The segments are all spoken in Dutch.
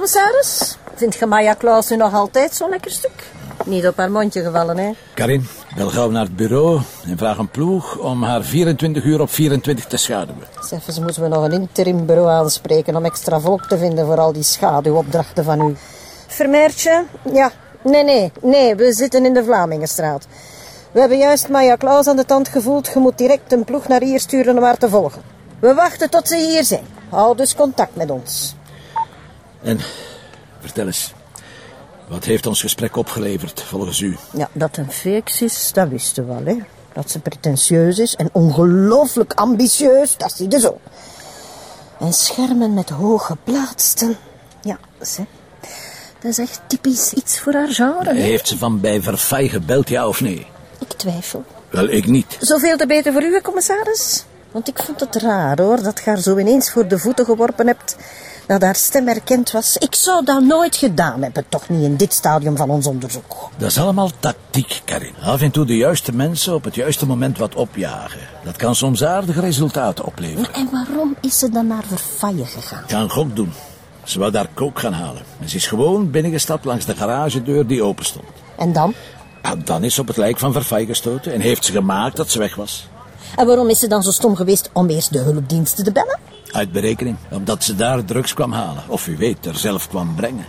commissaris? Vindt je Maya Klaus nu nog altijd zo'n lekker stuk? Niet op haar mondje gevallen, hè? Karin, bel gauw naar het bureau en vraag een ploeg om haar 24 uur op 24 te schaduwen. Zeg, eens moeten we nog een interim bureau aanspreken om extra volk te vinden voor al die schaduwopdrachten van u. Vermeertje? Ja. Nee, nee, nee, we zitten in de Vlamingenstraat. We hebben juist Maya Klaus aan de tand gevoeld. Je moet direct een ploeg naar hier sturen om haar te volgen. We wachten tot ze hier zijn. Hou dus contact met ons. En, vertel eens, wat heeft ons gesprek opgeleverd volgens u? Ja, dat een fix is, dat wisten we wel, hè. Dat ze pretentieus is en ongelooflijk ambitieus, dat zie je zo. En schermen met hoge plaatsten. Ja, zeg. Dat is echt typisch iets voor haar genre. hè? Heeft ze van bij Verfay gebeld, ja of nee? Ik twijfel. Wel, ik niet. Zoveel te beter voor u, commissaris. Want ik vond het raar, hoor, dat je haar zo ineens voor de voeten geworpen hebt. Dat haar stem herkend was. Ik zou dat nooit gedaan hebben, toch niet in dit stadium van ons onderzoek. Dat is allemaal tactiek, Karin. Af en toe de juiste mensen op het juiste moment wat opjagen. Dat kan soms aardige resultaten opleveren. En waarom is ze dan naar Verfaille gegaan? Ga een gok doen. Ze wou daar kook gaan halen. En ze is gewoon binnengestapt langs de garagedeur die open stond. En dan? Ja, dan is ze op het lijk van Verfay gestoten en heeft ze gemaakt dat ze weg was. En waarom is ze dan zo stom geweest om eerst de hulpdiensten te bellen? Uit berekening. Omdat ze daar drugs kwam halen. Of u weet, er zelf kwam brengen.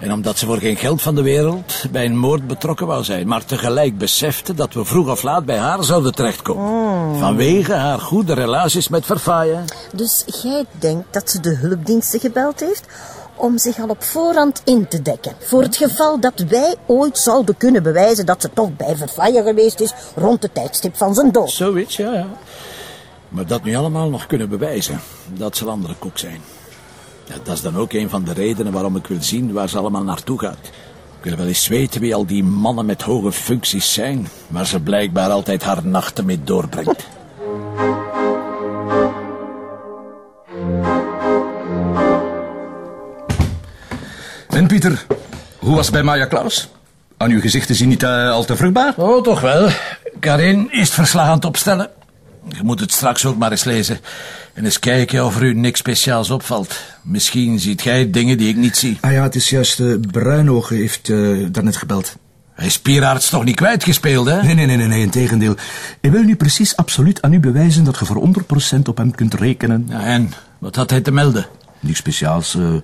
En omdat ze voor geen geld van de wereld bij een moord betrokken wou zijn. Maar tegelijk besefte dat we vroeg of laat bij haar zouden terechtkomen. Vanwege haar goede relaties met Verfaaien. Dus jij denkt dat ze de hulpdiensten gebeld heeft om zich al op voorhand in te dekken. Voor het geval dat wij ooit zouden kunnen bewijzen dat ze toch bij Verfaille geweest is rond het tijdstip van zijn dood. Zoiets, ja, ja. Maar dat nu allemaal nog kunnen bewijzen, dat zal andere koek zijn. Ja, dat is dan ook een van de redenen waarom ik wil zien waar ze allemaal naartoe gaat. Ik wil wel eens weten wie al die mannen met hoge functies zijn, waar ze blijkbaar altijd haar nachten mee doorbrengt. En Pieter, hoe was het bij Maya Klaus? Aan uw gezicht te zien niet eh, al te vruchtbaar? Oh, toch wel. Karin is het verslag aan het opstellen. Je moet het straks ook maar eens lezen. En eens kijken of er u niks speciaals opvalt. Misschien ziet jij dingen die ik niet zie. Ah ja, het is juist uh, Bruinogen heeft uh, daarnet gebeld. Hij is Pieraerts toch niet kwijtgespeeld, hè? Nee, nee, nee, nee, nee, in tegendeel. Ik wil nu precies absoluut aan u bewijzen dat je voor 100% op hem kunt rekenen. Ja, en? Wat had hij te melden? Niks speciaals. Uh,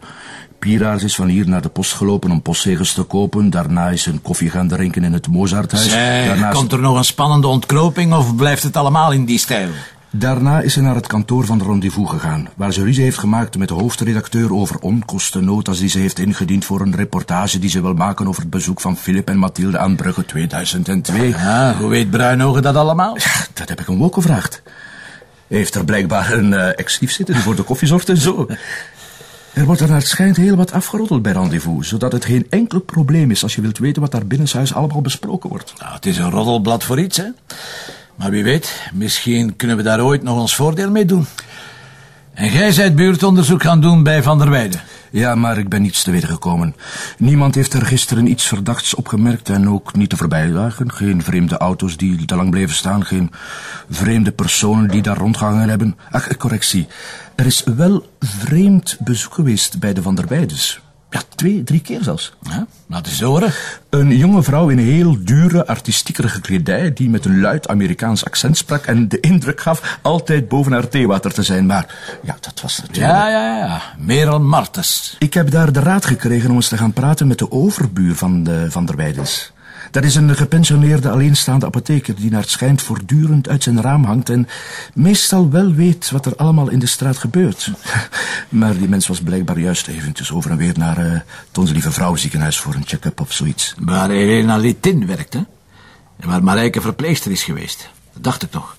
Pieraars is van hier naar de post gelopen om postzegels te kopen. Daarna is een koffie gaan drinken in het Mozarthuis. Daarna komt er nog een spannende ontknoping of blijft het allemaal in die stijl? Daarna is ze naar het kantoor van de Rendezvous gegaan, waar ze ruzie heeft gemaakt met de hoofdredacteur over onkostennota's die ze heeft ingediend voor een reportage die ze wil maken over het bezoek van Philip en Mathilde aan Brugge 2002. Ja, hoe weet Bruinogen dat allemaal? Ja, dat heb ik hem ook gevraagd. Hij heeft er blijkbaar een eh ex-lief zitten voor de koffie zorgt en zo. Er wordt er naar het schijnt heel wat afgeroddeld bij Rendezvous, zodat het geen enkel probleem is als je wilt weten wat daar binnenshuis allemaal besproken wordt. Nou, het is een roddelblad voor iets, hè? Maar wie weet, misschien kunnen we daar ooit nog ons voordeel mee doen. En jij zijt buurtonderzoek gaan doen bij Van der Weijden. Ja, maar ik ben niets te weten gekomen. Niemand heeft er gisteren iets verdachts opgemerkt en ook niet de voorbijdagen. Geen vreemde auto's die te lang bleven staan, geen vreemde personen die daar rondgehangen hebben. Ach, correctie. Er is wel vreemd bezoek geweest bij de Van der Weides. Ja, twee, drie keer zelfs. Ja, laat eens horen. Een jonge vrouw in heel dure, artistiekerige kledij... die met een luid Amerikaans accent sprak... en de indruk gaf altijd boven haar theewater te zijn. Maar ja, dat was natuurlijk... Ja, ja, ja. Merel Martens. Ik heb daar de raad gekregen om eens te gaan praten met de overbuur van de Van der Weidens. Dat is een gepensioneerde alleenstaande apotheker die naar het schijnt voortdurend uit zijn raam hangt en meestal wel weet wat er allemaal in de straat gebeurt. Maar die mens was blijkbaar juist eventjes over en weer naar eh, het Onze Lieve Vrouw ziekenhuis voor een check-up of zoiets. Waar Helena Litin werkte. En waar Marijke verpleegster is geweest. Dat dacht ik toch.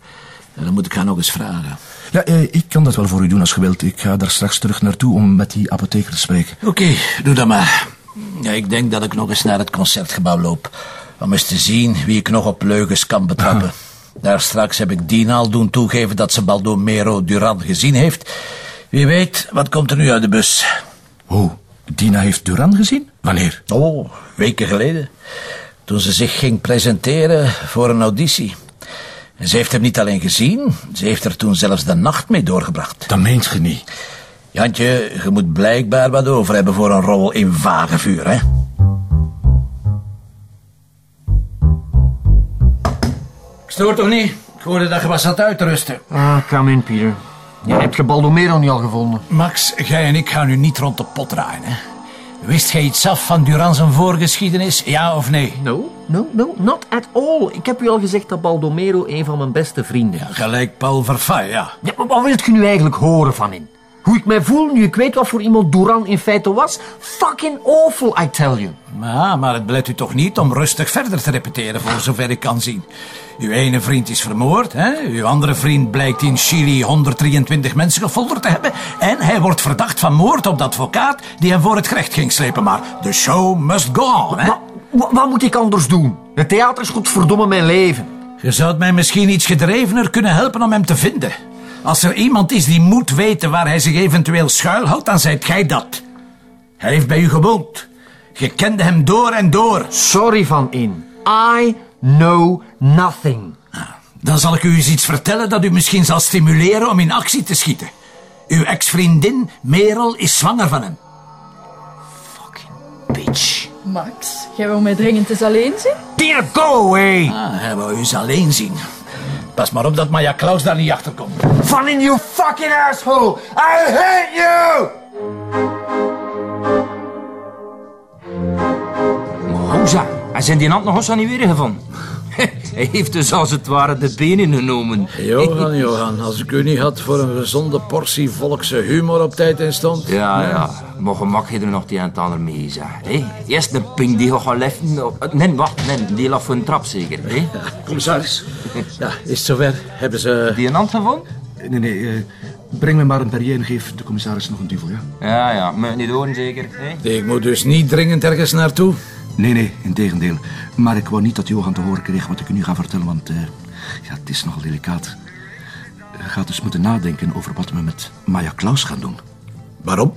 En dan moet ik haar nog eens vragen. Ja, eh, ik kan dat wel voor u doen als je wilt. Ik ga daar straks terug naartoe om met die apotheker te spreken. Oké, doe dat maar. Ja, ik denk dat ik nog eens naar het concertgebouw loop. Om eens te zien wie ik nog op leugens kan betrappen. Daar straks heb ik Dina al doen toegeven dat ze Baldomero Duran gezien heeft. Wie weet, wat komt er nu uit de bus? Oh, Dina heeft Duran gezien? Wanneer? Oh, weken geleden. Toen ze zich ging presenteren voor een auditie. En ze heeft hem niet alleen gezien, ze heeft er toen zelfs de nacht mee doorgebracht. Dat meent je niet. Jantje, je moet blijkbaar wat over hebben voor een rol in vagevuur, hè? Ik stoor toch niet? Ik hoorde dat je was aan het uitrusten. Ah, come in, Pieter. Ja, heb je Baldomero niet al gevonden? Max, jij en ik gaan nu niet rond de pot draaien, hè? Wist jij iets af van Durand zijn voorgeschiedenis, ja of nee? No, no, no, not at all. Ik heb u al gezegd dat Baldomero een van mijn beste vrienden is. Gelijk Paul Verfay, ja. Ja, maar wat wilt je nu eigenlijk horen van in? Hoe ik mij voel nu ik weet wat voor iemand Duran in feite was? Fucking awful, I tell you. Maar, maar het belet u toch niet om rustig verder te repeteren, voor zover ik kan zien. Uw ene vriend is vermoord, hè? uw andere vriend blijkt in Chili 123 mensen gefolterd te hebben. En hij wordt verdacht van moord op de advocaat die hem voor het gerecht ging slepen. Maar de show must go on, hè? Wa- wa- wat moet ik anders doen? Het theater is godverdomme mijn leven. Je zou mij misschien iets gedrevener kunnen helpen om hem te vinden. Als er iemand is die moet weten waar hij zich eventueel schuilhoudt, dan zijt gij dat. Hij heeft bij u gewoond. Je kende hem door en door. Sorry van in. I know nothing. Dan zal ik u eens iets vertellen dat u misschien zal stimuleren om in actie te schieten. Uw ex-vriendin, Merel, is zwanger van hem. Bitch. Max, jij wil mij dringend eens alleen zien? Dear, go away. Ah, hij wou u eens alleen zien. Pas maar op dat Maya Klaus daar niet achter komt. Van in, you fucking asshole. I hate you. Hoza, hij zijn die hand nog eens aan niet weer gevonden. Hij heeft dus als het ware de benen genomen. Johan, Johan, als ik u niet had voor een gezonde portie volkse humor op tijd in stond. Ja, ja. Maar gemak je er nog die een en ander mee, zeg. Hé, Eerst een ping die gaat leffen. op- Nee, wacht, nee, die lag voor een trap zeker. Hé? Commissaris. Ja, is het zover? Hebben ze... Die een hand gevonden? Nee, nee, eh, breng me maar een perrier en geef de commissaris nog een duvel, ja? Ja, ja, moet niet horen zeker. Hé? Ik moet dus niet dringend ergens naartoe. Nee, nee, in tegendeel. Maar ik wou niet dat Johan te horen kreeg wat ik u nu ga vertellen, want eh, ja, het is nogal delicaat. Je gaat dus moeten nadenken over wat we met Maya Klaus gaan doen. Waarom?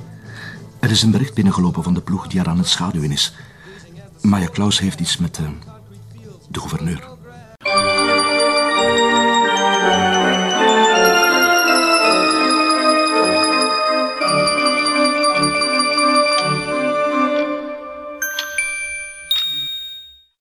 Er is een bericht binnengelopen van de ploeg die haar aan het schaduwen is. Maya Klaus heeft iets met eh, de gouverneur.